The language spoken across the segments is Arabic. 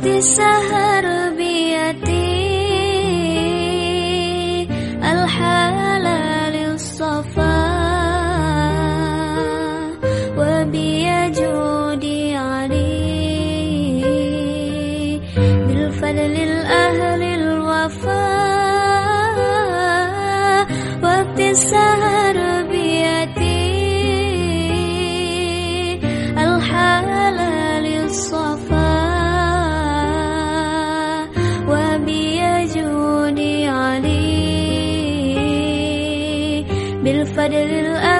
وقت السهر بيدي الحلال الصفا وبيجودي علي بالفضل الأهل الوفا. وقت السهر fight a little.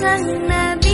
Sang Nabi